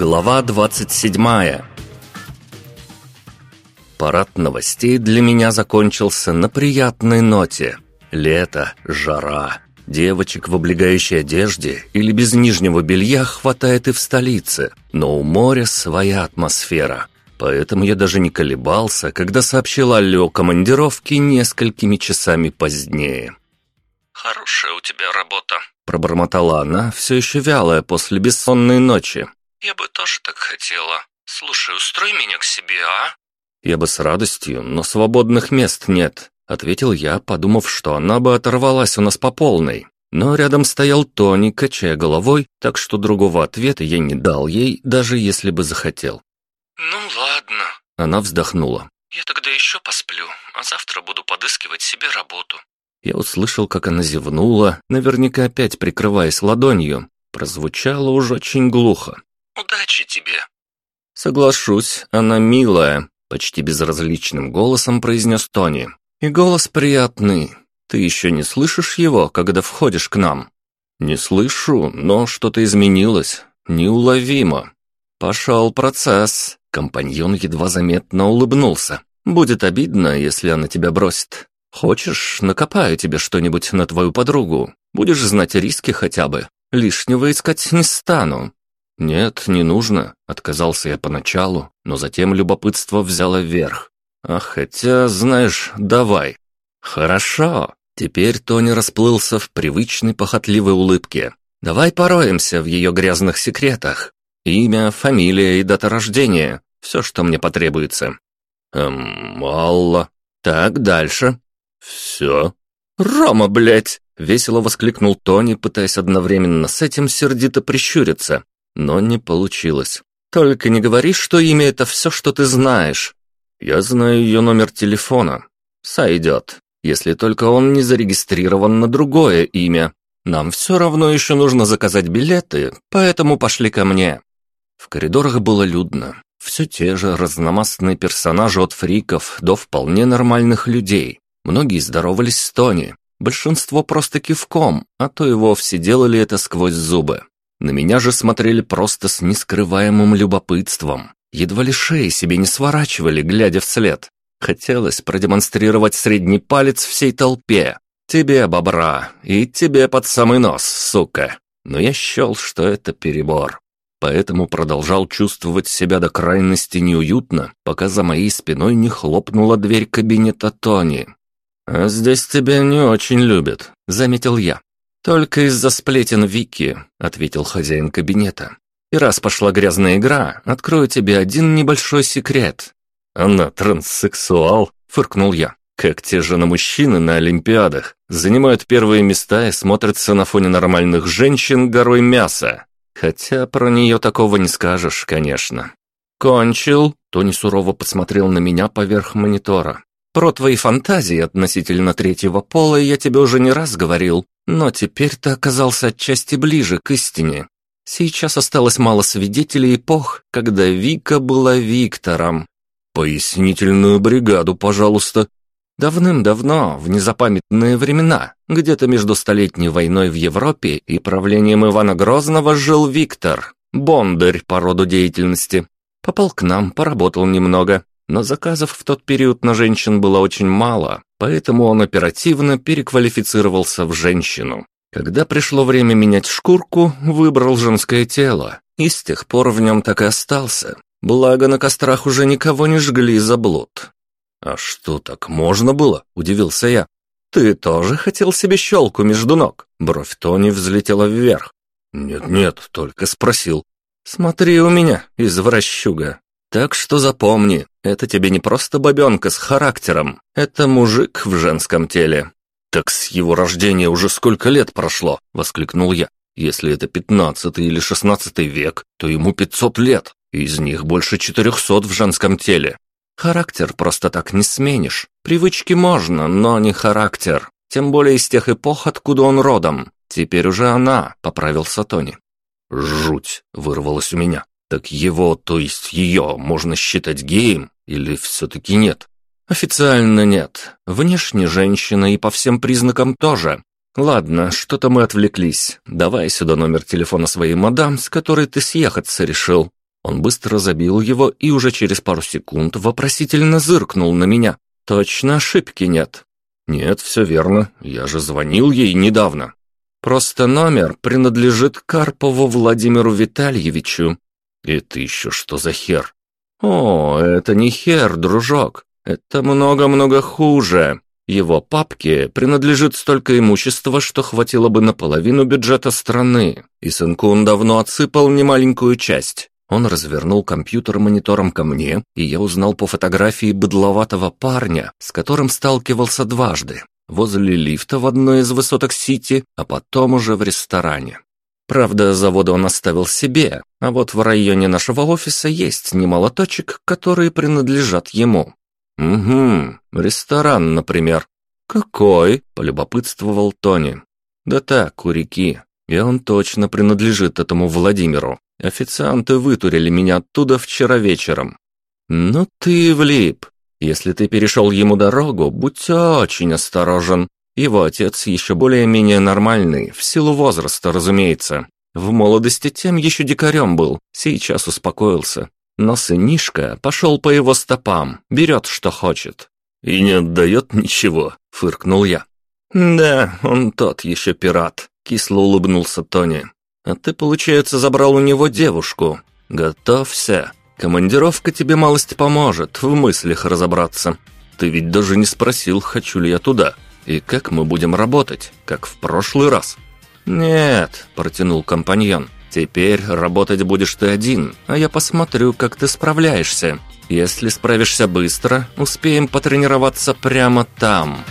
Глава 27 Парад новостей для меня закончился на приятной ноте. Лето, жара. Девочек в облегающей одежде или без нижнего белья хватает и в столице, но у моря своя атмосфера. Поэтому я даже не колебался, когда сообщил Алле о командировке несколькими часами позднее. «Хорошая у тебя работа», — пробормотала она, все еще вялая после бессонной ночи. «Я бы тоже так хотела. Слушай, устрой меня к себе, а?» «Я бы с радостью, но свободных мест нет», — ответил я, подумав, что она бы оторвалась у нас по полной. Но рядом стоял Тони, качая головой, так что другого ответа я не дал ей, даже если бы захотел. «Ну ладно», — она вздохнула. «Я тогда еще посплю, а завтра буду подыскивать себе работу». Я услышал, как она зевнула, наверняка опять прикрываясь ладонью. Прозвучало уж очень глухо. «Удачи тебе!» «Соглашусь, она милая», — почти безразличным голосом произнес Тони. «И голос приятный. Ты еще не слышишь его, когда входишь к нам?» «Не слышу, но что-то изменилось. Неуловимо». «Пошел процесс». Компаньон едва заметно улыбнулся. «Будет обидно, если она тебя бросит. Хочешь, накопаю тебе что-нибудь на твою подругу? Будешь знать риски хотя бы. Лишнего искать не стану. «Нет, не нужно», — отказался я поначалу, но затем любопытство взяло вверх. «А хотя, знаешь, давай». «Хорошо». Теперь Тони расплылся в привычной похотливой улыбке. «Давай пороемся в ее грязных секретах. Имя, фамилия и дата рождения. Все, что мне потребуется». «Эм, Алла». «Так, дальше». «Все». «Рома, блядь!» — весело воскликнул Тони, пытаясь одновременно с этим сердито прищуриться но не получилось. «Только не говори, что имя — это все, что ты знаешь». «Я знаю ее номер телефона. Сойдет, если только он не зарегистрирован на другое имя. Нам все равно еще нужно заказать билеты, поэтому пошли ко мне». В коридорах было людно. Все те же разномастные персонажи от фриков до вполне нормальных людей. Многие здоровались с Тони, большинство просто кивком, а то и вовсе делали это сквозь зубы. На меня же смотрели просто с нескрываемым любопытством. Едва ли шеи себе не сворачивали, глядя вслед. Хотелось продемонстрировать средний палец всей толпе. Тебе, бобра, и тебе под самый нос, сука. Но я счел, что это перебор. Поэтому продолжал чувствовать себя до крайности неуютно, пока за моей спиной не хлопнула дверь кабинета Тони. «А здесь тебя не очень любят», — заметил я. «Только из-за сплетен Вики», — ответил хозяин кабинета. «И раз пошла грязная игра, открою тебе один небольшой секрет». «Она транссексуал», — фыркнул я. «Как те же на мужчины на Олимпиадах занимают первые места и смотрятся на фоне нормальных женщин горой мяса. Хотя про нее такого не скажешь, конечно». «Кончил?» — Тони сурово посмотрел на меня поверх монитора. «Про твои фантазии относительно третьего пола я тебе уже не раз говорил. Но теперь ты оказался отчасти ближе к истине. Сейчас осталось мало свидетелей эпох, когда Вика была Виктором. Пояснительную бригаду, пожалуйста. Давным-давно, в незапамятные времена, где-то между Столетней войной в Европе и правлением Ивана Грозного жил Виктор, бондарь по роду деятельности. Попал к нам, поработал немного, но заказов в тот период на женщин было очень мало, поэтому он оперативно переквалифицировался в женщину. Когда пришло время менять шкурку, выбрал женское тело, и с тех пор в нем так и остался. Благо, на кострах уже никого не жгли за блуд. «А что, так можно было?» – удивился я. «Ты тоже хотел себе щелку между ног?» Бровь Тони взлетела вверх. «Нет-нет, только спросил». «Смотри у меня, извращуга. Так что запомни, это тебе не просто бабенка с характером, это мужик в женском теле». «Так с его рождения уже сколько лет прошло?» — воскликнул я. «Если это пятнадцатый или шестнадцатый век, то ему пятьсот лет, из них больше четырехсот в женском теле. Характер просто так не сменишь. Привычки можно, но не характер. Тем более из тех эпох, откуда он родом. Теперь уже она», — поправился Тони. «Жуть!» — вырвалось у меня. Так его, то есть ее, можно считать геем или все-таки нет? Официально нет. Внешне женщина и по всем признакам тоже. Ладно, что-то мы отвлеклись. Давай сюда номер телефона своей мадам, с которой ты съехаться решил. Он быстро забил его и уже через пару секунд вопросительно зыркнул на меня. Точно ошибки нет. Нет, все верно. Я же звонил ей недавно. Просто номер принадлежит Карпову Владимиру Витальевичу. Это еще что за хер? О, это не хер, дружок. Это много-много хуже. Его папке принадлежит столько имущества, что хватило бы на половину бюджета страны. И сынку он давно отсыпал немаленькую часть. Он развернул компьютер монитором ко мне, и я узнал по фотографии быдловатого парня, с которым сталкивался дважды. Возле лифта в одной из высоток Сити, а потом уже в ресторане. Правда, заводы он оставил себе, а вот в районе нашего офиса есть немало точек, которые принадлежат ему. «Угу, ресторан, например». «Какой?» – полюбопытствовал Тони. «Да так, у реки. И он точно принадлежит этому Владимиру. Официанты вытурили меня оттуда вчера вечером. Ну ты влип. Если ты перешел ему дорогу, будь очень осторожен. Его отец еще более-менее нормальный, в силу возраста, разумеется. В молодости тем еще дикарем был, сейчас успокоился. Но сынишка пошел по его стопам, берет, что хочет. «И не отдает ничего», — фыркнул я. «Да, он тот еще пират», — кисло улыбнулся Тони. А ты, получается, забрал у него девушку. Готовься. Командировка тебе малость поможет в мыслях разобраться. Ты ведь даже не спросил, хочу ли я туда. И как мы будем работать, как в прошлый раз. Нет, протянул компаньон. Теперь работать будешь ты один, а я посмотрю, как ты справляешься. Если справишься быстро, успеем потренироваться прямо там».